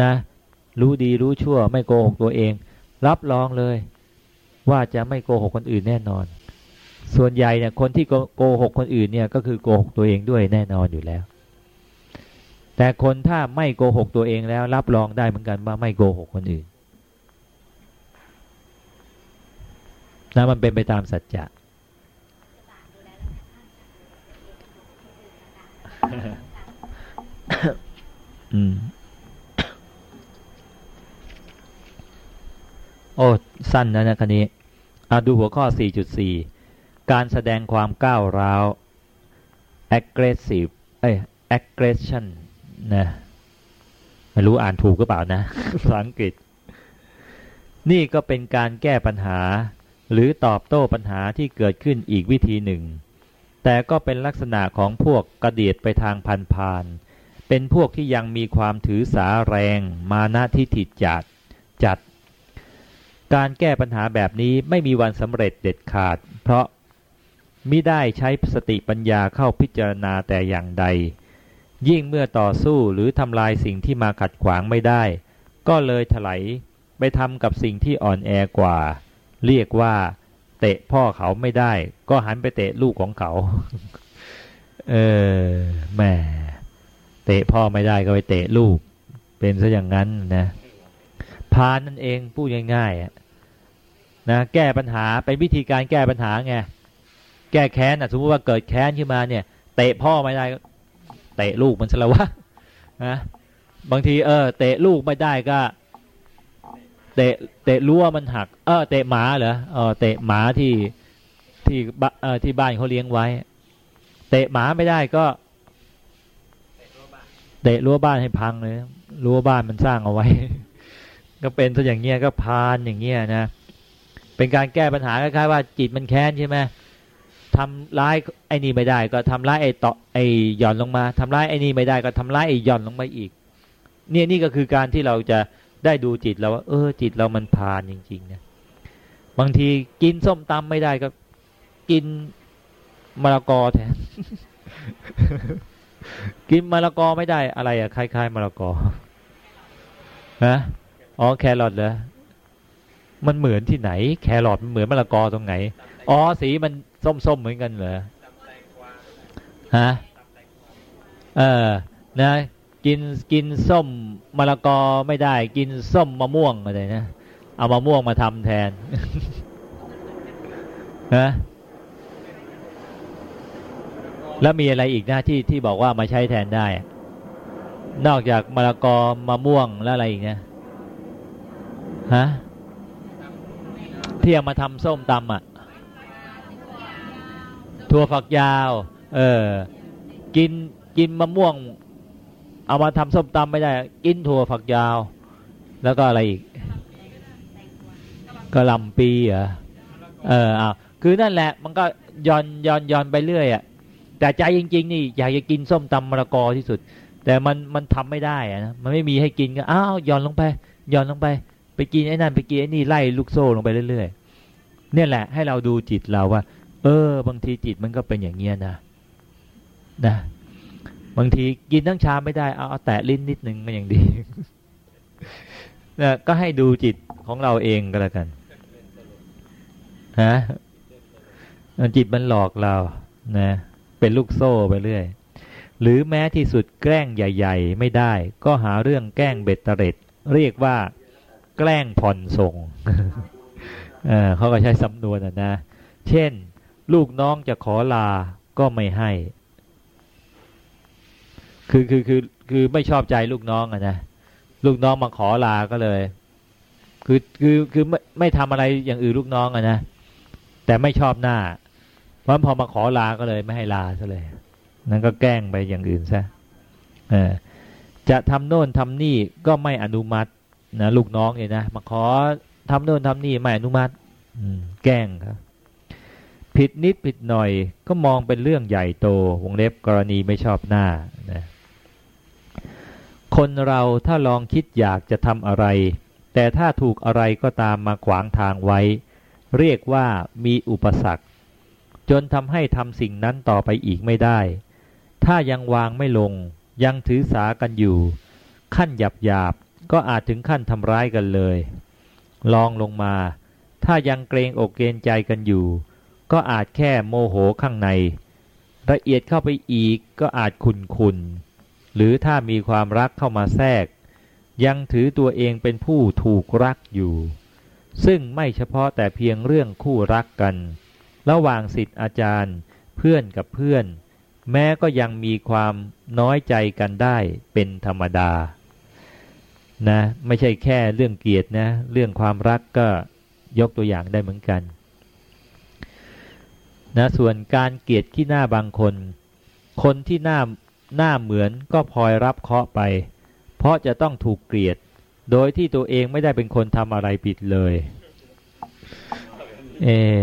นะ รู้ดีรู้ชั่ว ไม่โกหกตัวเอง รับรองเลย ว่าจะไม่โกหกคนอื่นแน่นอน ส่วนใหญ่เนี่ยคนที่โกหกคนอื่นเนี่ยก็คือโกหกตัวเองด้วยแน่นอนอยู่แล้ว แต่คนถ้าไม่โกหกตัวเองแล้ว รับรองได้เหมือนกันว่าไม่โกหกคนอื่นนะมันเป็นไปตามสัจจะอืม โอ้สั้นนะนะคันนี้อาดูหัวข้อ 4.4 การแสดงความก้าวร้าว aggressive เอ้ย aggression นะไม่รู้อ่านถูกก็เปล่านะภาษาอังกฤษ นี่ก็เป็นการแก้ปัญหา หรือตอบโต้ปัญหาที่เกิดขึ้นอีกวิธีหนึ่ง แต่ก็เป็นลักษณะของพวกกระเดียดไปทางพันพานเป็นพวกที่ยังมีความถือสาแรง มานะทิฐิจัดจัด การแก้ปัญหาแบบนี้ไม่มีวันสำเร็จเด็ดขาด เพราะมิได้ใช้สติปัญญาเข้าพิจารณาแต่อย่างใด ยิ่งเมื่อต่อสู้หรือทำลายสิ่งที่มาขัดขวางไม่ได้ ก็เลยถลายไปทำกับสิ่งที่อ่อนแอกว่า เรียกว่าเตะพ่อเขาไม่ได้ ก็หันไปเตะลูกของเขา เออแม่เตะพ่อไม่ได้ก็ไปเตะลูก เป็นซะอย่างนั้นนะพานนั่นเองพูดง่ายๆ นะแก้ปัญหาเป็นวิธีการแก้ปัญหาไงแก้แค้นนะสมมติว่าเกิดแค้นขึ้นมาเนี่ยเตะพ่อไม่ได้เตะลูกมันสละวะนะบางทีเออเตะลูกไม่ได้ก็ เตะเตะรั้วมันหัก เออเตะหมาเหรอเออเตะหมาที่ที่เออที่บ้านเขาเลี้ยงไว้ เตะหมาไม่ได้ก็เตะรั้วบ้านให้พังเลยรั้วบ้านมันสร้างเอาไว้ ก็เป็นซะอย่างเงี้ยก็พานอย่างเงี้ยนะ เป็นการแก้ปัญหาคล้ายๆว่าจิตมันแค้นใช่ไหมทำร้ายไอ้นี่ไม่ได้ ก็ทำร้ายไอ้ต่อไอ้หย่อนลงมาทำร้ายไอ้นี่ไม่ได้ก็ทำร้ายไอ้หย่อนลงมาอีก เนี่ยนี่ก็คือการที่เราจะได้ดูจิตเราว่าเออ จิตเรามันพานจริงๆนะบางทีกินส้มตำไม่ได้ก็กินมะละกอแทนกินมะละกอไม่ได้อะไรอะคล้ายๆมะละกอนะอ๋อแครอทเหรอ มันเหมือนที่ไหน แครอทมันเหมือนมะละกอตรงไหน อ๋อสีมันส้มๆเหมือนกันเหรอฮะเออนะกินกินส้มมะละกอไม่ได้ กินส้มมะม่วงอะไรนะเอามะม่วงมาทำแทนนะแล้วมีอะไรอีกนะที่ที่บอกว่ามาใช้แทนได้ นอกจากมะละกอมะม่วงแล้วอะไรอีกเนี่ยฮะ ที่เอามาทำส้มตำอะถั่วฝักยาว เออ กินกินมะม่วง เอามาทำส้มตำไม่ได้ กินถั่วฝักยาว แล้วก็อะไรอีกกระลำปีเหรอเอออ่าคือนั่นแหละ มันก็ย้อนย้อนย้อนไปเรื่อยอะแต่ใจจริง ๆ นี่อยากจะกินส้มตำมะละกอที่สุด แต่มันมันทำไม่ได้อะนะมันไม่มีให้กินก็อ้าวย้อนลงไปย้อนลงไป กินไอ้นั่นไปกินไอ้นี่ไล่ลูกโซ่ลงไปเรื่อยๆเนี่ยแหละ ให้เราดูจิตเราว่า เออ บางทีจิตมันก็เป็นอย่างเงี้ยนะนะบางทีกินทั้งชามไม่ได้เอาเอาแตะลิ้นนิดนึงมันอย่างดีนะก็ให้ดูจิตของเราเองก็แล้วกันฮะจิตมันหลอกเรานะเป็นลูกโซ่ไปเรื่อย หรือแม้ที่สุดแกล้งใหญ่ ๆ ไม่ได้ ก็หาเรื่องแกล้งเบ็ดเตร็ด เรียกว่า แกล้งผ่อนส่งเเขาก็ใช้สำนวนนะ เช่น ลูกน้องจะขอลาก็ไม่ให้ คือคือคือคือไม่ชอบใจลูกน้องอะนะ ลูกน้องมาขอลาก็เลย คือคือคือไม่ไม่ทำอะไรอย่างอื่นลูกน้องอะนะ แต่ไม่ชอบหน้า เพราะพอมาขอลาก็เลยไม่ให้ลาซะเลย นั่นก็แกล้งไปอย่างอื่นซะเออจะทำโน่นทำนี่ก็ไม่อนุมัติ นะลูกน้องเนี่ยนะมาขอทำโน่นทำนี่ไม่อนุมัติแกล้งครับผิดนิดผิดหน่อยก็มองเป็นเรื่องใหญ่โต วงเล็บกรณีไม่ชอบหน้านะคนเราถ้าลองคิดอยากจะทำอะไร แต่ถ้าถูกอะไรก็ตามมาขวางทางไว้ เรียกว่ามีอุปสรรค จนทำให้ทำสิ่งนั้นต่อไปอีกไม่ได้ ถ้ายังวางไม่ลง ยังถือสากันอยู่ ขั้นหยาบหยาบ ก็อาจถึงขั้นทำร้ายกันเลย ลองลงมา ถ้ายังเกรงอกเกรงใจกันอยู่ ก็อาจแค่โมโหข้างใน ละเอียดเข้าไปอีกก็อาจขุนขุนหรือถ้ามีความรักเข้ามาแทรก ยังถือตัวเองเป็นผู้ถูกรักอยู่ ซึ่งไม่เฉพาะแต่เพียงเรื่องคู่รักกัน ระหว่างสิทธิ์อาจารย์ เพื่อนกับเพื่อน แม้ก็ยังมีความน้อยใจกันได้เป็นธรรมดา นะ ไม่ใช่แค่เรื่องเกียรตินะ เรื่องความรักก็ยกตัวอย่างได้เหมือนกันนะส่วนการเกลียดขี้หน้าบางคน คนที่หน้าหน้าเหมือนก็พลอยรับเคาะไป เพราะจะต้องถูกเกลียด โดยที่ตัวเองไม่ได้เป็นคนทำอะไรผิดเลยเออ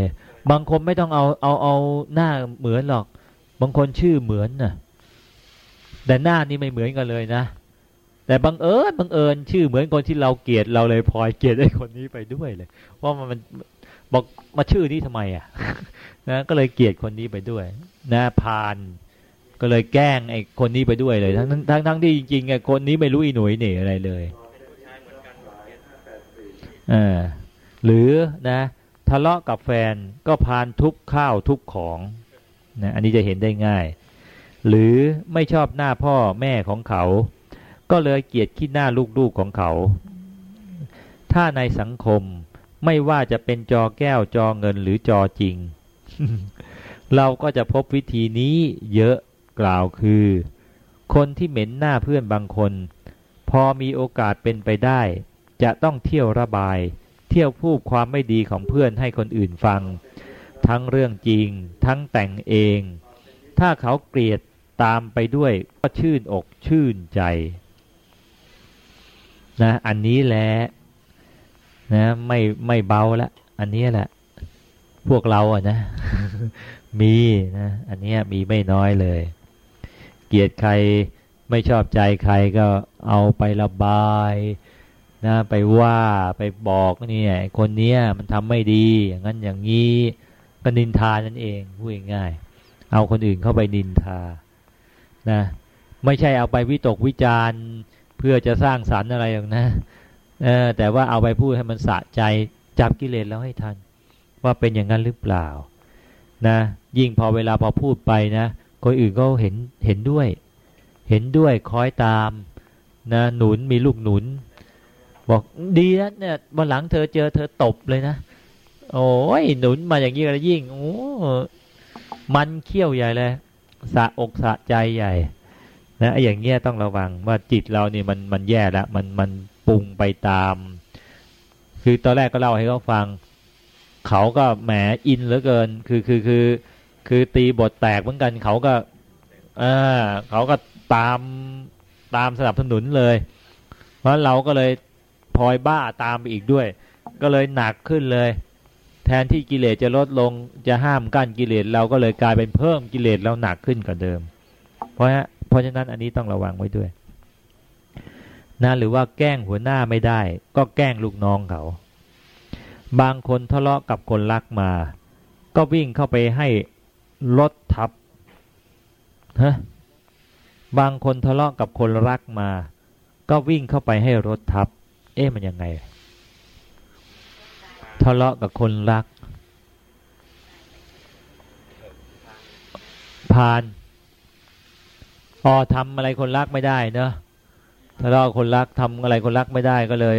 บางคนไม่ต้องเอาเอาเอาหน้าเหมือนหรอก บางคนชื่อเหมือนน่ะแต่หน้านี่ไม่เหมือนกันเลยนะ แต่บังเอิญบังเอิญชื่อเหมือนคนที่เราเกลียดเราเลยพลอยเกลียดไอ้คนนี้ไปด้วยเลย ว่ามันบอกมาชื่อนี้ทำไมอะนะก็เลยเกลียดคนนี้ไปด้วยนะพานก็เลยแกล้งไอ้คนนี้ไปด้วยเลย ทั้งทั้งทั้งที่จริงๆไอ้คนนี้ไม่รู้อีหนุ่ยเหน่อะไรเลยเออหรือนะทะเลาะกับแฟนก็พานทุบข้าวทุบของนะอันนี้จะเห็นได้ง่าย หรือไม่ชอบหน้าพ่อแม่ของเขา ก็เลยเกียดขี้หน้าลูกๆของเขา ถ้าในสังคมไม่ว่าจะเป็นจอแก้วจอเงินหรือจอจริง เราก็จะพบวิธีนี้เยอะกล่าวคือ คนที่เหม็นหน้าเพื่อนบางคน พอมีโอกาสเป็นไปได้ จะต้องเที่ยวระบาย เที่ยวพูดความไม่ดีของเพื่อนให้คนอื่นฟัง ทั้งเรื่องจริง ทั้งแต่งเอง ถ้าเขาเกลียดตามไปด้วยก็ชื่นอกชื่นใจ นะอันนี้แหละนะไม่ไม่เบาละ อันนี้แหละ พวกเราอะนะ มีนะอันนี้มีไม่น้อยเลย เกลียดใครไม่ชอบใจใครก็เอาไประบายนะไปว่าไปบอกนี่คนเนี้ยมันทำไม่ดี อย่างนั้นอย่างนี้ก็นินทานั่นเองพูดง่ายเอาคนอื่นเข้าไปนินทานะไม่ใช่เอาไปวิตกวิจารณ์ เพื่อจะสร้างสรรค์อะไรอย่างนะเออแต่ว่าเอาไปพูดให้มันสะใจจับกิเลสแล้วให้ทัน ว่าเป็นอย่างนั้นหรือเปล่า นะ ยิ่งพอเวลาพอพูดไปนะคนอื่นก็เห็นเห็นด้วย เห็นด้วยคอยตาม นะหนุนมีลูกหนุน บอกดีนะเนี่ยวันหลังเธอเจอเธอตบเลยนะโอ้ยหนุนมาอย่างนี้ก็ยิ่งโอ้มันเขี้ยวใหญ่เลยสะอกสะใจใหญ่ นะไอ้อย่างเงี้ยต้องระวังว่าจิตเราเนี่ยมันมันแย่แล้วมันมันปรุงไปตาม คือตอนแรกก็เล่าให้เขาฟัง เขาก็แหมอินเหลือเกิน คือคือคือ คือตีบทแตกเหมือนกันเขาก็เออเขาก็ตามตามสนับสนุนเลย เพราะเราก็เลยพลอยบ้าตามไปอีกด้วย ก็เลยหนักขึ้นเลย แทนที่กิเลสจะลดลงจะห้ามกั้นกิเลสเราก็เลยกลายเป็นเพิ่มกิเลสเราหนักขึ้นกว่าเดิม เพราะ เพราะฉะนั้นอันนี้ต้องระวังไว้ด้วยนะหรือว่าแกล้งหัวหน้าไม่ได้ ก็แกล้งลูกน้องเขา บางคนทะเลาะกับคนรักมา ก็วิ่งเข้าไปให้รถทับฮะบางคนทะเลาะกับคนรักมา ก็วิ่งเข้าไปให้รถทับ เอ๊ะมันยังไง ทะเลาะกับคนรัก ผ่าน อ๋อทำอะไรคนรักไม่ได้เนอะทะเลาะคนรักทำอะไรคนรักไม่ได้ก็เลย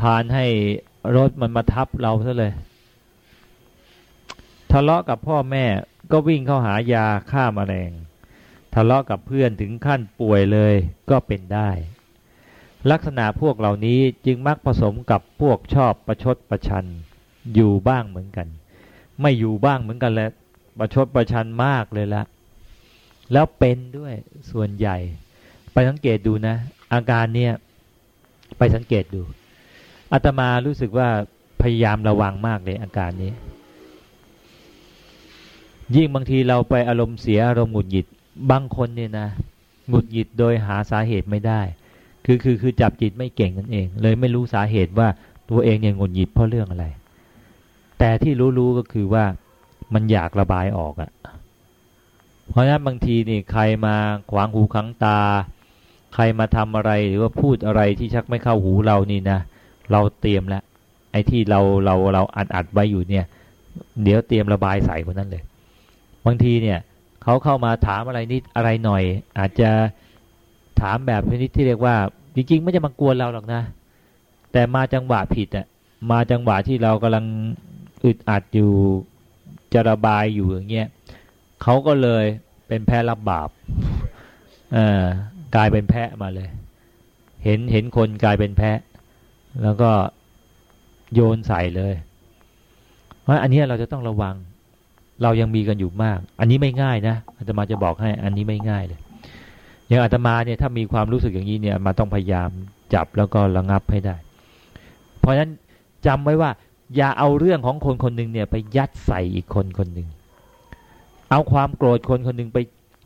พานให้รถมันมาทับเราซะเลย ทะเลาะกับพ่อแม่ก็วิ่งเข้าหายาฆ่ามาแมลงทะเลาะกับเพื่อนถึงขั้นป่วยเลยก็เป็นได้ ลักษณะพวกเหล่านี้จึงมักผสมกับพวกชอบประชดประชัน อยู่บ้างเหมือนกัน ไม่อยู่บ้างเหมือนกันแล้วประชดประชันมากเลยละ แล้วเป็นด้วยส่วนใหญ่ ไปสังเกตดูนะ อาการเนี่ย ไปสังเกตดูอาตมารู้สึกว่าพยายามระวังมากเลยอาการนี้ ยิ่งบางทีเราไปอารมณ์เสียอารมณ์หงุดหงิดบางคนเนี่ยนะหงุดหงิดโดยหาสาเหตุไม่ได้ คือคือคือจับจิตไม่เก่งนั่นเอง เลยไม่รู้สาเหตุว่าตัวเองเนี่ยหงุดหงิดเพราะเรื่องอะไร แต่ที่รู้ๆก็คือว่ามันอยากระบายออกอะ เพราะฉะนั้นบางทีนี่ใครมาขวางหูขังตา ใครมาทำอะไรหรือว่าพูดอะไรที่ชักไม่เข้าหูเรานี่นะ เราเตรียมแล้วไอ้ที่เราเราเราอัดอัดไว้อยู่เนี่ย เดี๋ยวเตรียมระบายใส่คนนั้นเลย บางทีเนี่ยเขาเข้ามาถามอะไรนิดอะไรหน่อย อาจจะถามแบบชนิดที่เรียกว่า จริง ๆ ไม่จะมากวนเราหรอกนะ แต่มาจังหวะผิดอะมาจังหวะที่เรากำลังอึดอัดอยู่จะระบายอยู่อย่างเงี้ย เขาก็เลยเป็นแพ้รับบาปกลายเป็นแพะมาเลย เห็นเห็นคนกลายเป็นแพะ แล้วก็โยนใส่เลย เพราะอันนี้เราจะต้องระวัง เรายังมีกันอยู่มาก อันนี้ไม่ง่ายนะอาตมาจะบอกให้ อันนี้ไม่ง่ายเลยอย่างอาตมาเนี่ยถ้ามีความรู้สึกอย่างนี้เนี่ยมาต้องพยายามจับแล้วก็ระงับให้ได้ เพราะฉะนั้นจำไว้ว่า อย่าเอาเรื่องของคนคนหนึ่งเนี่ยไปยัดใส่อีกคนคนหนึ่ง เอาความโกรธคนคนหนึ่งไป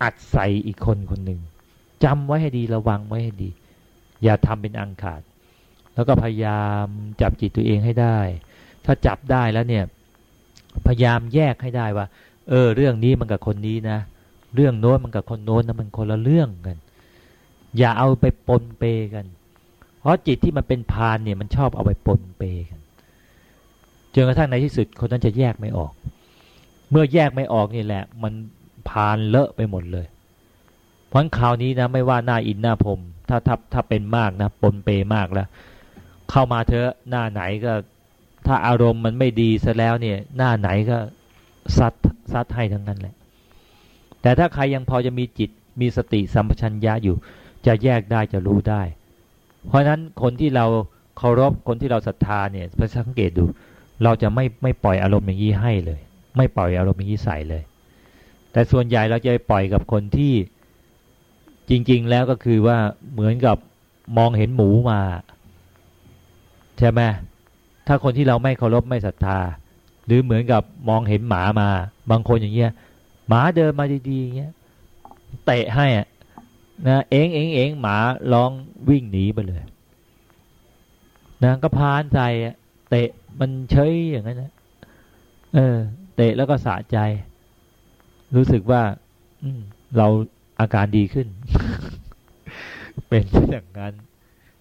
อัดใส่อีกคนคนหนึ่งจำไว้ให้ดีระวังไว้ให้ดี อย่าทำเป็นอังขาด แล้วก็พยายามจับจิตตัวเองให้ได้ ถ้าจับได้แล้วเนี่ย พยายามแยกให้ได้ว่า เออ เรื่องนี้มันกับคนนี้นะ เรื่องโน้นมันกับคนโน้นนะมันคนละเรื่องกัน อย่าเอาไปปนเปกัน เพราะจิตที่มันเป็นพานเนี่ยมันชอบเอาไปปนเปกันจนกระทั่งในที่สุดคนนั้นจะแยกไม่ออก เมื่อแยกไม่ออกนี่แหละ มันพานเลอะไปหมดเลย เพราะคราวนี้นะไม่ว่าหน้าอินหน้าผมถ้าถ้าถ้าเป็นมากนะปนเปมากแล้ว เข้ามาเถอะหน้าไหนก็ ถ้าอารมณ์มันไม่ดีซะแล้วเนี่ย หน้าไหนก็ซัดซัดให้ทั้งนั้นแหละ แต่ถ้าใครยังพอจะมีจิตมีสติสัมปชัญญะอยู่ จะแยกได้จะรู้ได้ เพราะนั้นคนที่เราเคารพคนที่เราศรัทธาเนี่ยพระสังเกตดู เราจะไม่ไม่ปล่อยอารมณ์อย่างนี้ให้เลย ไม่ปล่อยอารมณ์นี้ใส่เลย แต่ส่วนใหญ่เราจะปล่อยกับคนที่จริง ๆ แล้วก็คือว่าเหมือนกับมองเห็นหมูมา ใช่ไหมถ้าคนที่เราไม่เคารพไม่ศรัทธา หรือเหมือนกับมองเห็นหมามา บางคนอย่างเงี้ยหมาเดินมาดีๆอย่างเงี้ยเตะให้อะนะเองเองเองหมาร้องวิ่งหนีไปเลยนะก็พานใจเตะมันเฉยอย่างนั้นนะเออ เตะแล้วก็สะใจ รู้สึกว่า อืเราอาการดีขึ้น เป็นอย่างนั้น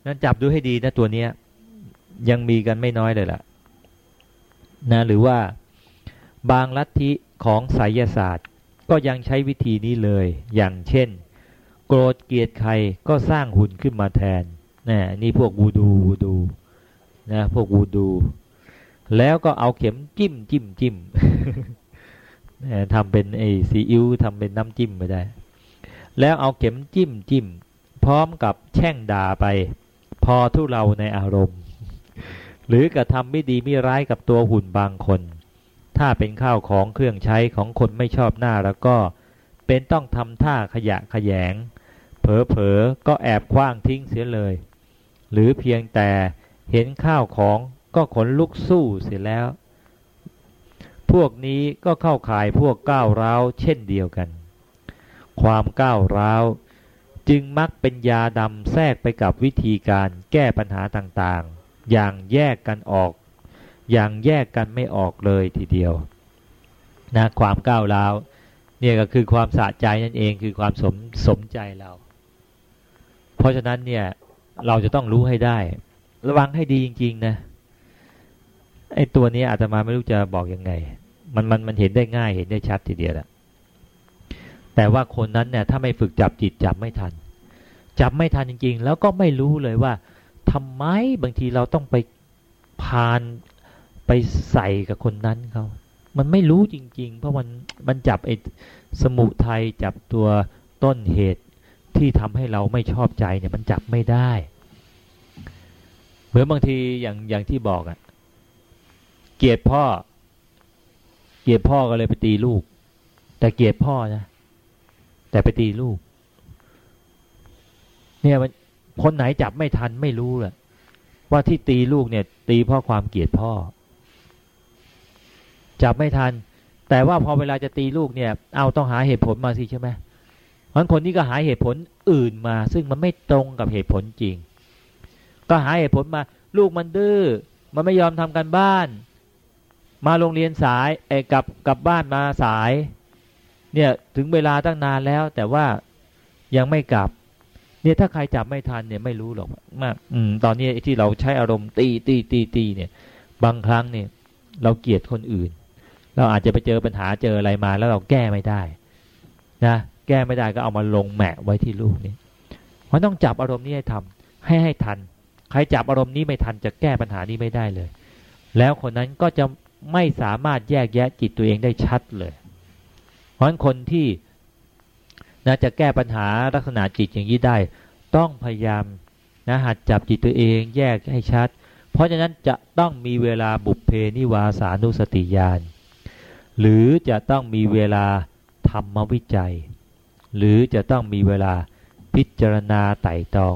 นั้นจับดูให้ดีนะตัวเนี้ย ยังมีกันไม่น้อยเลยล่ะ นะ หรือว่าบางลัทธิของไสยศาสตร์ ก็ยังใช้วิธีนี้เลย อย่างเช่น โกรธเกลียดใครก็สร้างหุ่นขึ้นมาแทนนะนี่พวกวูดูวูดู นะ พวกวูดู แล้วก็เอาเข็มจิ้มจิ้มจิ้มทำเป็นไอซีอิ๊วทำเป็นน้ำจิ้มไปได้ แล้วเอาเข็มจิ้มจิ้มพร้อมกับแช่งด่าไป พอทุเราในอารมณ์ หรือกระทำไม่ดีไม่ร้ายกับตัวหุ่นบางคน ถ้าเป็นข้าวของเครื่องใช้ของคนไม่ชอบหน้าแล้วก็เป็นต้องทำท่าขยะขยง เผลอๆก็แอบคว้างทิ้งเสียเลย หรือเพียงแต่เห็นข้าวของ ก็ขนลุกสู้เสียแล้ว พวกนี้ก็เข้าข่ายพวกก้าวร้าวเช่นเดียวกัน ความก้าวร้าวจึงมักเป็นยาดำแทรกไปกับวิธีการแก้ปัญหาต่างๆ อย่างแยกกันออก อย่างแยกกันไม่ออกเลยทีเดียวนะความก้าวร้าวเนี่ยก็คือความสะใจนั่นเองคือความสมสมใจเรา เพราะฉะนั้นเนี่ยเราจะต้องรู้ให้ได้ ระวังให้ดีจริง ๆ นะ ไอ้ตัวนี้อาตมาไม่รู้จะบอกยังไง มันมันมันเห็นได้ง่ายเห็นได้ชัดทีเดียวแหละแต่ว่าคนนั้นเนี่ยถ้าไม่ฝึกจับจิตจับไม่ทัน จับไม่ทันจริง ๆ แล้วก็ไม่รู้เลยว่าทำไมบางทีเราต้องไปพานไปใส่กับคนนั้นเขามันไม่รู้จริง ๆ เพราะมันมันจับไอ้สมุทัยจับตัวต้นเหตุที่ทำให้เราไม่ชอบใจเนี่ยมันจับไม่ได้ เหมือนบางทีอย่างอย่างที่บอกอะ เกลียดพ่อ เกลียดพ่อก็เลยไปตีลูก แต่เกลียดพ่อนะแต่ไปตีลูก เนี่ยมันคนไหนจับไม่ทันไม่รู้แหละว่าที่ตีลูกเนี่ย ตีเพราะความเกลียดพ่อ จับไม่ทัน แต่ว่าพอเวลาจะตีลูกเนี่ย เอาต้องหาเหตุผลมาสิใช่ไหมเพราะคนนี้ก็หาเหตุผลอื่นมา ซึ่งมันไม่ตรงกับเหตุผลจริง ก็หาเหตุผลมา ลูกมันดื้อมันไม่ยอมทำการบ้าน มาโรงเรียนสายเอกลับกลับบ้านมาสาย เนี่ยถึงเวลาตั้งนานแล้ว แต่ว่ายังไม่กลับ เนี่ยถ้าใครจับไม่ทันเนี่ยไม่รู้หรอกมากอืมตอนนี้ที่เราใช้อารมณ์ตีตีตีตีเนี่ย บางครั้งเนี่ย เราเกลียดคนอื่น เราอาจจะไปเจอปัญหาเจออะไรมาแล้วเราแก้ไม่ได้นะแก้ไม่ได้ก็เอามาลงแหมะไว้ที่ลูกนี่มันต้องจับอารมณ์นี้ให้ทำให้ให้ทัน ใครจับอารมณ์นี้ไม่ทันจะแก้ปัญหานี้ไม่ได้เลย แล้วคนนั้นก็จะ ไม่สามารถแยกแยะจิตตัวเองได้ชัดเลย เพราะฉะนั้นคนที่นะจะแก้ปัญหาลักษณะจิตอย่างนี้ได้ ต้องพยายามนะหัดจับจิตตัวเองแยกให้ชัด เพราะฉะนั้นจะต้องมีเวลาบุพเพนิวาสานุสติญาณหรือจะต้องมีเวลาธรรมวิจัย หรือจะต้องมีเวลาพิจารณาไต่ตอง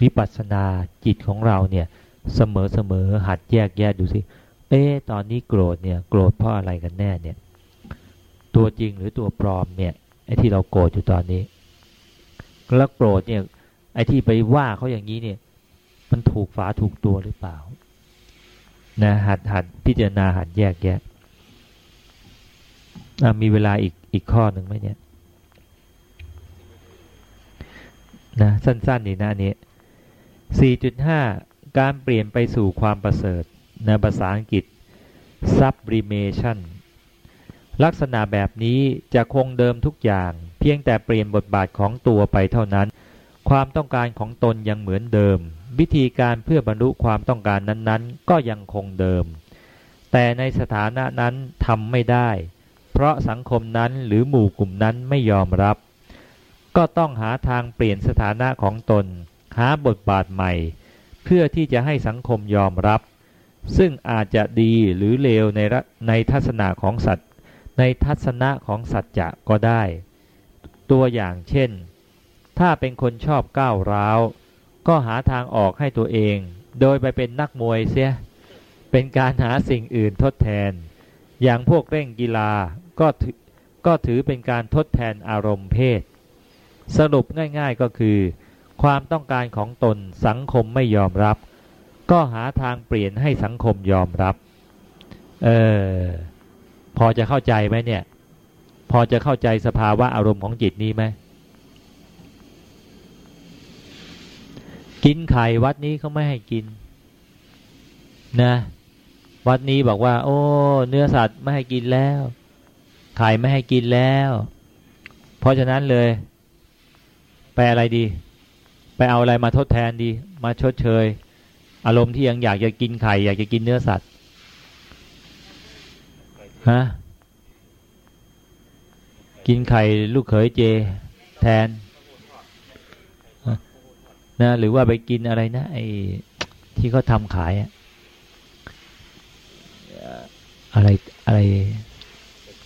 วิปัสสนาจิตของเราเนี่ยเสมอเสมอหัดแยกแยะดูสิเเอ๊ตอนนี้โกรธเนี่ยโกรธเพราะอะไรกันแน่เนี่ย ตัวจริงหรือตัวปลอมเนี่ยไอ้ที่เราโกรธอยู่ตอนนี้ แล้วโกรธเนี่ย ไอ้ที่ไปว่าเขาอย่างนี้เนี่ย มันถูกฝาถูกตัวหรือเปล่า นะหัดหัดพิจารณาหัดแยกแยะมีเวลาอีกอีกข้อหนึ่งไหมเนี่ยนะสั้นๆนี่นะนี้ 4.5 การเปลี่ยนไปสู่ความประเสริฐ ในภาษาอังกฤษ sublimation ลักษณะแบบนี้จะคงเดิมทุกอย่าง เพียงแต่เปลี่ยนบทบาทของตัวไปเท่านั้น ความต้องการของตนยังเหมือนเดิม วิธีการเพื่อบรรลุความต้องการนั้นๆ ก็ยังคงเดิม แต่ในสถานะนั้นทำไม่ได้ เพราะสังคมนั้นหรือหมู่กลุ่มนั้นไม่ยอมรับ ก็ต้องหาทางเปลี่ยนสถานะของตน หาบทบาทใหม่ เพื่อที่จะให้สังคมยอมรับ ซึ่งอาจจะดีหรือเลวในในทัศนะของสัตว์ ในทัศนะของสัจจะก็ได้ ตัวอย่างเช่น ถ้าเป็นคนชอบก้าวร้าว ก็หาทางออกให้ตัวเอง โดยไปเป็นนักมวยเสีย เป็นการหาสิ่งอื่นทดแทน อย่างพวกเร่งกีฬาก็ถือก็ถือเป็นการทดแทนอารมณ์เพศ สรุปง่ายๆก็คือ ความต้องการของตนสังคมไม่ยอมรับ ก็หาทางเปลี่ยนให้สังคมยอมรับ เออ พอจะเข้าใจไหมเนี่ย พอจะเข้าใจสภาวะอารมณ์ของจิตนี้ไหม กินไข่วัดนี้เขาไม่ให้กิน นะ วัดนี้บอกว่า โอ้ เนื้อสัตว์ไม่ให้กินแล้ว ไข่ไม่ให้กินแล้ว เพราะฉะนั้นเลย ไปอะไรดี ไปเอาอะไรมาทดแทนดี มาชดเชย อารมณ์ที่ยังอยากจะกินไข่อยากจะกินเนื้อสัตว์ฮะกินไข่ลูกเขยเจ แทนนะหรือว่าไปกินอะไรนะไอ้ที่เขาทำขายอะอะไรอะไร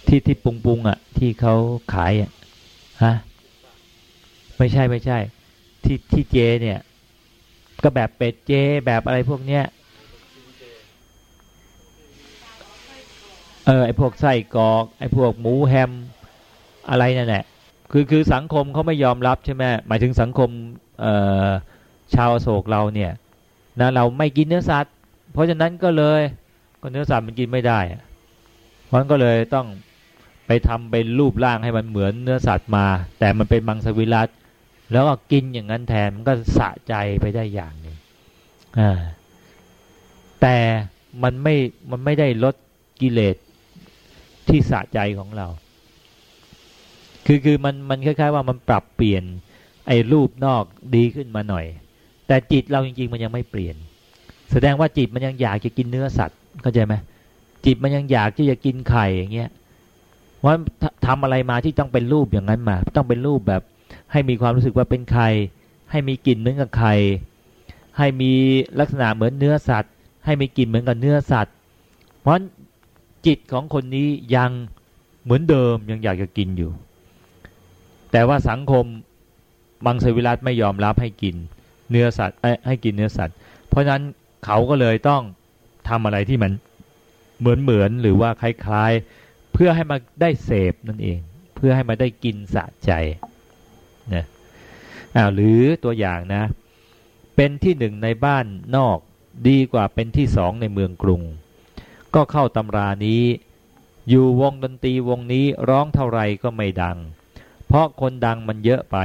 ที่ที่ปรุงปรุงอะ ที่เขาขายอะฮะไม่ใช่ไม่ใช่ ที่ที่เจเนี่ย ก็แบบเป็ดเจแบบอะไรพวกเนี้ยเออไอพวกไส้กรอก ไอพวกหมูแฮมอะไรนั่นแหละคือคือสังคมเขาไม่ยอมรับใช่ไหมหมายถึงสังคมเอ่อชาวโศกเราเนี่ยนะเราไม่กินเนื้อสัตว์ เพราะฉะนั้นก็เลยก็เนื้อสัตว์มันกินไม่ได้มันก็เลยต้องไปทำเป็นรูปร่างให้มันเหมือนเนื้อสัตว์มา แต่มันเป็นมังสวิรัต แล้วก็กินอย่างนั้นแทนมันก็สะใจไปได้อย่างหนึ่งแต่มันไม่มันไม่ได้ลดกิเลสที่สะใจของเรา คือคือมันมันคล้ายๆ ว่ามันปรับเปลี่ยนไอ้รูปนอกดีขึ้นมาหน่อย แต่จิตเราจริง ๆ มันยังไม่เปลี่ยน แสดงว่าจิตมันยังอยากจะกินเนื้อสัตว์เข้าใจไหมจิตมันยังอยากที่จะกินไข่อย่างเงี้ยว่าทำอะไรมาที่ต้องเป็นรูปอย่างนั้นมา ต้องเป็นรูปแบบ ให้มีความรู้สึกว่าเป็นไข่ให้มีกลิ่นเหมือนกับไข่ให้มีลักษณะเหมือนเนื้อสัตว์ ให้มีกลิ่นเหมือนกับเนื้อสัตว์ เพราะจิตของคนนี้ยังเหมือนเดิมยังอยากจะกินอยู่ แต่ว่าสังคมมังสวิรัตไม่ยอมรับให้กินเนื้อสัตว์ให้กินเนื้อสัตว์ เพราะฉะนั้นเขาก็เลยต้องทำอะไรที่มันเหมือนเหมือนหรือว่าคล้ายๆ เพื่อให้มาได้เสพนั่นเอง เพื่อให้มาได้กินสะใจ นะอ้าวหรือตัวอย่างนะ เป็นที่หนึ่งในบ้านนอกดีกว่าเป็นที่สองในเมืองกรุง ก็เข้าตำรานี้ อยู่วงดนตรีวงนี้ร้องเท่าไรก็ไม่ดัง เพราะคนดังมันเยอะไป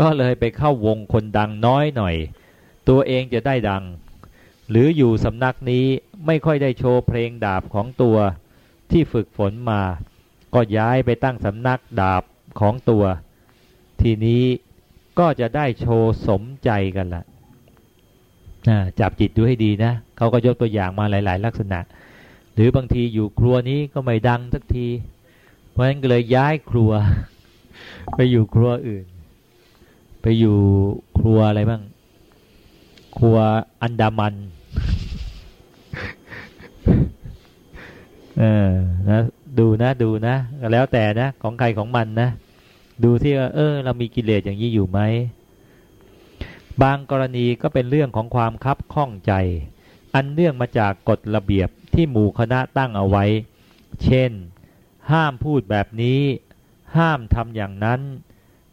ก็เลยไปเข้าวงคนดังน้อยหน่อย ตัวเองจะได้ดัง หรืออยู่สำนักนี้ไม่ค่อยได้โชว์เพลงดาบของตัวที่ฝึกฝนมา ก็ย้ายไปตั้งสำนักดาบของตัว ทีนี้ก็จะได้โชว์สมใจกันละจับจิตดูให้ดีนะเขาก็ยกตัวอย่างมาหลาย ๆ ลักษณะ หรือบางทีอยู่ครัวนี้ก็ไม่ดังสักที เพราะฉะนั้นก็เลยย้ายครัว ไปอยู่ครัวอื่น ไปอยู่ครัวอะไรบ้าง ครัวอันดามันเออนะดูนะดูนะ แล้วแต่นะ ของใครของมันนะ ดูที่ว่าเออ เรามีกิเลสอย่างนี้อยู่ไหม บางกรณีก็เป็นเรื่องของความคับข้องใจ อันเนื่องมาจากกฎระเบียบที่หมู่คณะตั้งเอาไว้ เช่น ห้ามพูดแบบนี้ ห้ามทำอย่างนั้น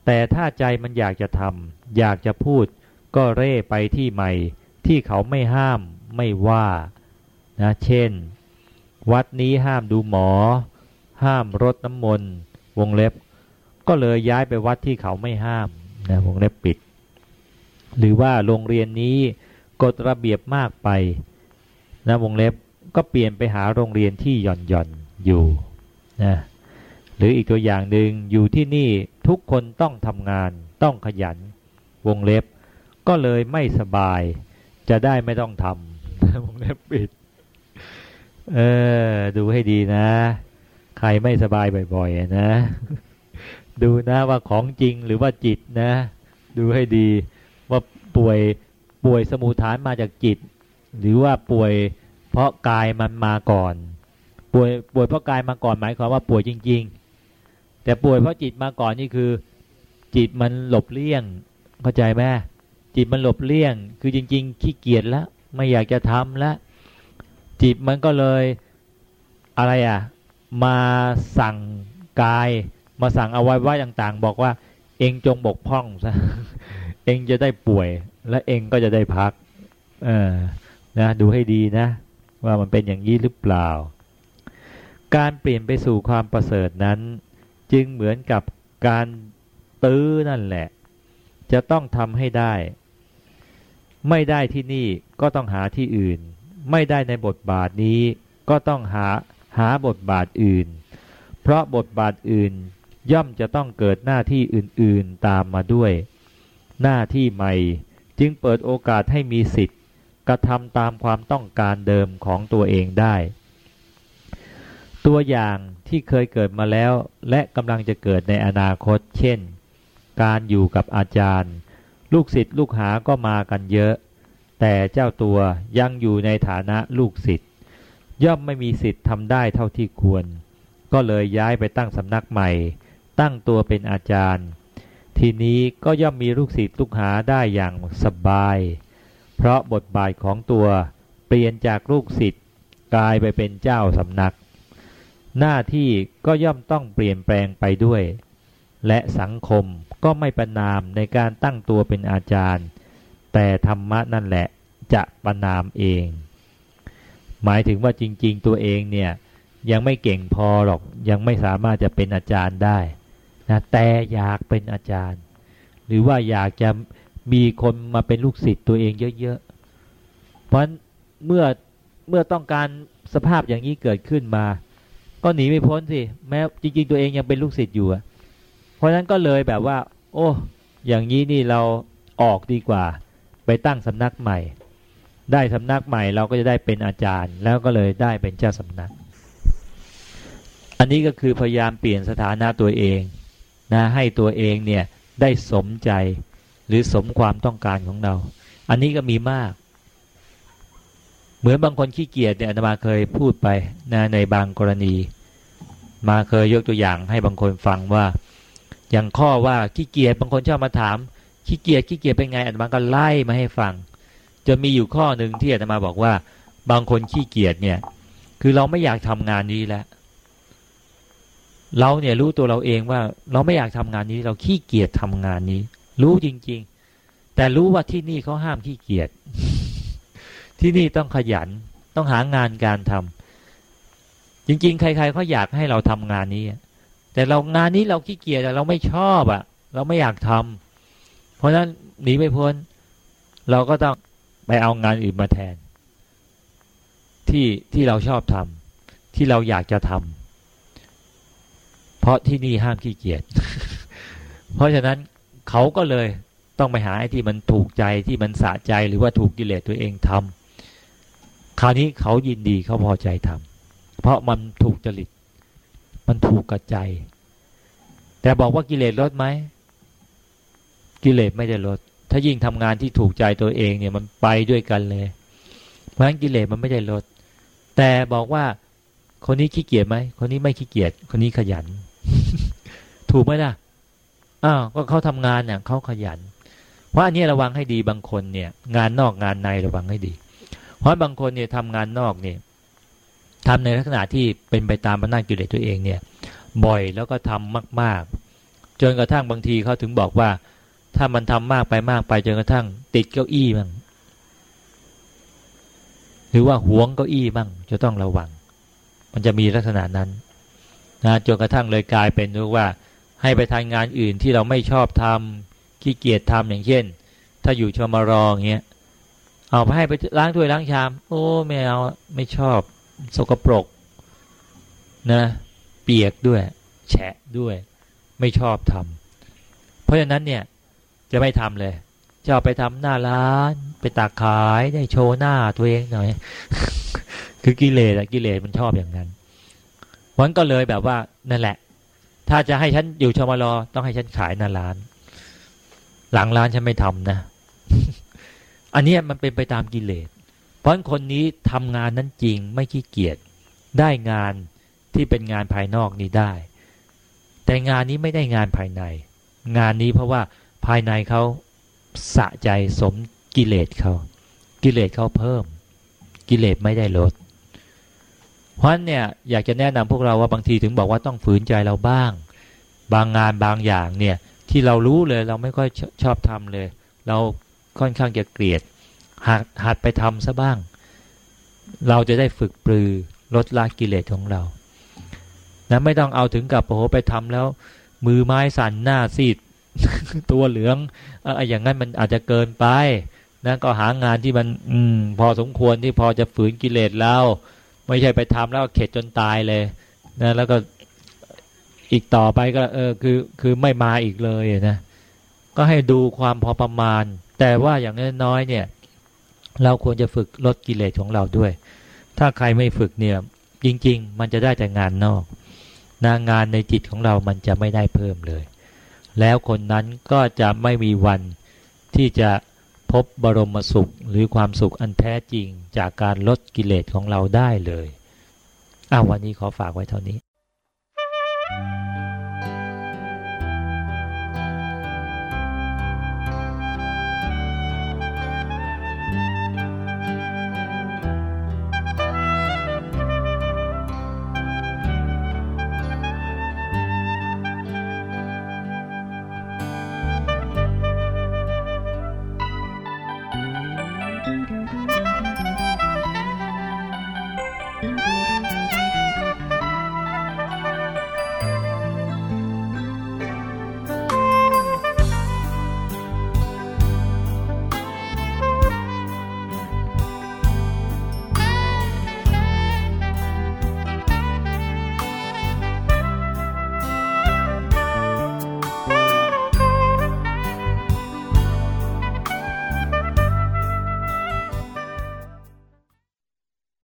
แต่ถ้าใจมันอยากจะทำอยากจะพูด ก็เร่ไปที่ใหม่ ที่เขาไม่ห้ามไม่ว่านะเช่น วัดนี้ห้ามดูหมอ ห้ามรดน้ำมนต์วงเล็บ ก็เลยย้ายไปวัดที่เขาไม่ห้ามนะวงเล็บปิด หรือว่าโรงเรียนนี้กฎระเบียบมากไปนะวงเล็บก็เปลี่ยนไปหาโรงเรียนที่หย่อนหย่อนอยู่นะหรืออีกตัวอย่างหนึ่งอยู่ที่นี่ทุกคนต้องทำงาน ต้องขยัน วงเล็บ ก็เลยไม่สบาย จะได้ไม่ต้องทำวงเล็บปิดเออดูให้ดีนะ ใครไม่สบายบ่อยๆนะ ดูนะว่าของจริงหรือว่าจิตนะ ดูให้ดีว่าป่วยป่วยสมุทฐานมาจากจิต หรือว่าป่วยเพราะกายมันมาก่อน ป่วยป่วยเพราะกายมาก่อนหมายความว่าป่วยจริง ๆ แต่ป่วยเพราะจิตมาก่อนนี่คือ จิตมันหลบเลี่ยง เข้าใจไหมจิตมันหลบเลี่ยง คือจริง ๆ ขี้เกียจแล้วไม่อยากจะทำแล้วจิตมันก็เลยอะไรอะมาสั่งกาย มาสั่งเอาไว้ว่าต่างๆ บอกว่า เองจงบกพร่องซะเองจะได้ป่วย และเองก็จะได้พัก เออนะดูให้ดีนะ ว่ามันเป็นอย่างนี้หรือเปล่า การเปลี่ยนไปสู่ความประเสริฐนั้น จึงเหมือนกับการตื้อนั่นแหละ จะต้องทำให้ได้ ไม่ได้ที่นี่ก็ต้องหาที่อื่น ไม่ได้ในบทบาทนี้ก็ต้องหาหาบทบาทอื่น เพราะบทบาทอื่น ย่อมจะต้องเกิดหน้าที่อื่นๆตามมาด้วย หน้าที่ใหม่จึงเปิดโอกาสให้มีสิทธิ์กระทำตามความต้องการเดิมของตัวเองได้ ตัวอย่างที่เคยเกิดมาแล้วและกำลังจะเกิดในอนาคต เช่น การอยู่กับอาจารย์ ลูกศิษย์ลูกหาก็มากันเยอะ แต่เจ้าตัวยังอยู่ในฐานะลูกศิษย์ย่อมไม่มีสิทธิ์ทำได้เท่าที่ควร ก็เลยย้ายไปตั้งสำนักใหม่ ตั้งตัวเป็นอาจารย์ ทีนี้ก็ย่อมมีลูกศิษย์ลูกหาได้อย่างสบาย เพราะบทบาทของตัวเปลี่ยนจากลูกศิษย์กลายไปเป็นเจ้าสำนัก หน้าที่ก็ย่อมต้องเปลี่ยนแปลงไปด้วย และสังคมก็ไม่ประนามในการตั้งตัวเป็นอาจารย์ แต่ธรรมะนั่นแหละจะประนามเอง หมายถึงว่าจริง ๆ ตัวเองเนี่ยยังไม่เก่งพอหรอกยังไม่สามารถจะเป็นอาจารย์ได้ นะแต่อยากเป็นอาจารย์ หรือว่าอยากจะมีคนมาเป็นลูกศิษย์ตัวเองเยอะๆ เพราะเมื่อเมื่อต้องการสภาพอย่างนี้เกิดขึ้นมา ก็หนีไม่พ้นสิแม้จริงๆตัวเองยังเป็นลูกศิษย์อยู่เพราะฉะนั้นก็เลยแบบว่า โอ้อย่างนี้นี่เราออกดีกว่า ไปตั้งสำนักใหม่ ได้สำนักใหม่เราก็จะได้เป็นอาจารย์ แล้วก็เลยได้เป็นเจ้าสำนัก อันนี้ก็คือพยายามเปลี่ยนสถานะตัวเอง นะให้ตัวเองเนี่ยได้สมใจหรือสมความต้องการของเรา อันนี้ก็มีมาก เหมือนบางคนขี้เกียจเนี่ยอาตมาเคยพูดไปนะในบางกรณี มาเคยยกตัวอย่างให้บางคนฟังว่า อย่างข้อว่าขี้เกียจบางคนชอบมาถามขี้เกียจขี้เกียจเป็นไงอาตมาก็ไล่มาให้ฟังจะมีอยู่ข้อหนึ่งที่อาตมาบอกว่า บางคนขี้เกียจเนี่ย คือเราไม่อยากทำงานนี้แล้ว เราเนี่ยรู้ตัวเราเองว่า เราไม่อยากทำงานนี้ เราขี้เกียจทำงานนี้ รู้จริง ๆ แต่รู้ว่าที่นี่เขาห้ามขี้เกียจที่นี่ต้องขยัน ต้องหางานการทำจริง ๆ ใคร ๆเขาอยากให้เราทำงานนี้ แต่เรางานนี้เราขี้เกียจแต่เราไม่ชอบอะ่ะ เราไม่อยากทำเพราะฉะนั้นหนีไม่พ้น เราก็ต้องไปเอางานอื่นมาแทน ที่ที่เราชอบทำที่เราอยากจะทำ เพราะที่นี่ห้ามขี้เกียจ เพราะฉะนั้นเขาก็เลยต้องไปหาไอ้ที่มันถูกใจที่มันสะใจหรือว่าถูกกิเลสตัวเองทำคราวนี้เขายินดีเขาพอใจทำเพราะมันถูกจริต มันถูกกระใจ แต่บอกว่ากิเลสลดไหมกิเลสไม่ได้ลด ถ้ายิ่งทำงานที่ถูกใจตัวเองเนี่ยมันไปด้วยกันเลย เพราะฉะนั้นกิเลสมันไม่ได้ลด แต่บอกว่าคนนี้ขี้เกียจไหม คนนี้ไม่ขี้เกียจ คนนี้ขยัน ถูกไหมล่ะอ้าวก็เขาทำงานเนี่ยเขาขยัน เพราะอันนี้ระวังให้ดีบางคนเนี่ย งานนอกงานในระวังให้ดี เพราะบางคนเนี่ยทำงานนอกเนี่ยทำในลักษณะที่เป็นไปตามอำนาจกิเลสตัวเองเนี่ย บ่อยแล้วก็ทำมาก ๆ จนกระทั่งบางทีเขาถึงบอกว่า ถ้ามันทำมากไปมากไปจนกระทั่ง ติดเก้าอี้บ้างหรือว่าหวงเก้าอี้บ้างจะต้องระวัง มันจะมีลักษณะนั้นนะจนกระทั่งเลยกลายเป็นรู้ว่า ให้ไปทำงานอื่นที่เราไม่ชอบทำขี้เกียจทำอย่างเช่น ถ้าอยู่ชมรอเงี้ยเอาไปให้ไปล้างถ้วยล้างชาม โอ้ไม่เอาไม่ชอบ สกปรกนะ เปียกด้วย แฉะด้วย ไม่ชอบทำเพราะฉะนั้นเนี่ยจะไม่ทำเลยจะไปทำหน้าร้านไปตากขายได้โชว์หน้าตัวเองหน่อย คือกิเลสอะกิเลสมันชอบอย่างนั้นวันก็เลยแบบว่านั่นแหละ ถ้าจะให้ฉันอยู่ชมรอต้องให้ฉันขายหน้าร้าน หลังร้านฉันไม่ทำนะ อันนี้มันเป็นไปตามกิเลส เพราะคนนี้ทำงานนั้นจริงไม่ขี้เกียจได้งานที่เป็นงานภายนอกนี้ได้ แต่งานนี้ไม่ได้งานภายใน งานนี้เพราะว่าภายในเขาสะใจสมกิเลสเขากิเลสเขาเพิ่ม กิเลสไม่ได้ลดเพราะนั้นเนี่ยอยากจะแนะนำพวกเราว่าบางทีถึงบอกว่าต้องฝืนใจเราบ้าง บางงานบางอย่างเนี่ยที่เรารู้เลยเราไม่ค่อยชอบทำเลย เราค่อนข้างจะเกลียดหัดหัดไปทำซะบ้าง เราจะได้ฝึกปรือลดละกิเลสของเรานะไม่ต้องเอาถึงกับโอ้โหไปทำแล้ว มือไม้สั่นหน้าซีด ตัวเหลืองออย่างนั้นมันอาจจะเกินไปนะก็หางานที่มันอืมพอสมควรที่พอจะฝืนกิเลสแล้วไม่ใช่ไปทำแล้วเข็ดจนตายเลยนะแล้วก็ อีกต่อไปก็เออคือคือไม่มาอีกเลยนะก็ให้ดูความพอประมาณ แต่ว่าอย่างน้อยๆเนี่ย เราควรจะฝึกลดกิเลสของเราด้วย ถ้าใครไม่ฝึกเนี่ยจริง ๆ มันจะได้แต่งานนอกนางานในจิตของเรามันจะไม่ได้เพิ่มเลย แล้วคนนั้นก็จะไม่มีวันที่จะพบบรมสุขหรือความสุขอันแท้จริงจากการลดกิเลสของเราได้เลย อ้าววันนี้ขอฝากไว้เท่านี้